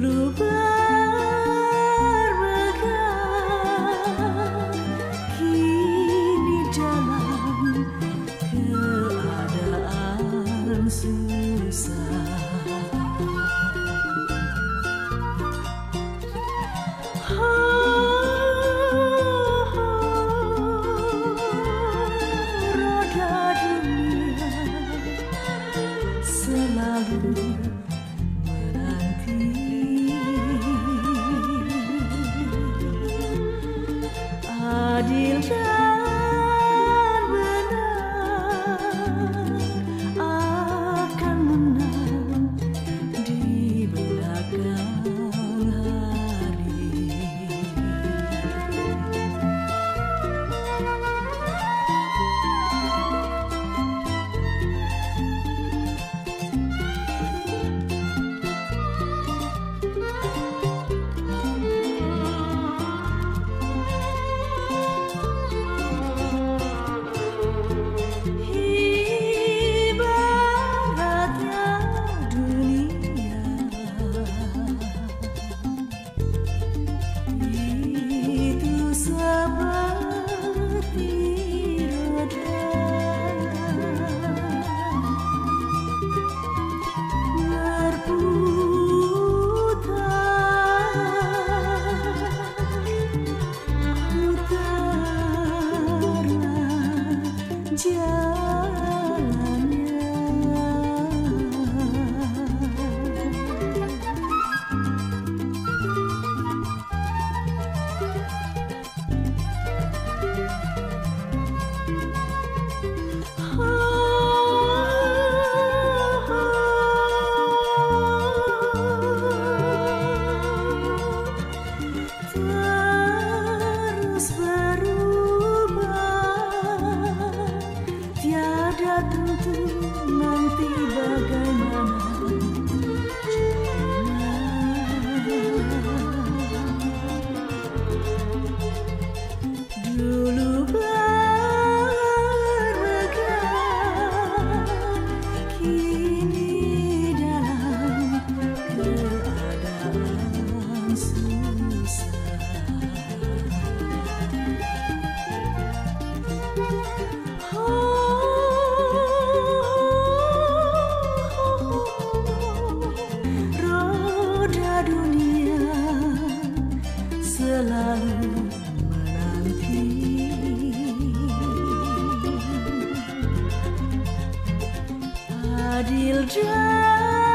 dulu bermegang kini dalam keadaan susah. Oh, oh, roda dunia selalu selalu menanti adil dan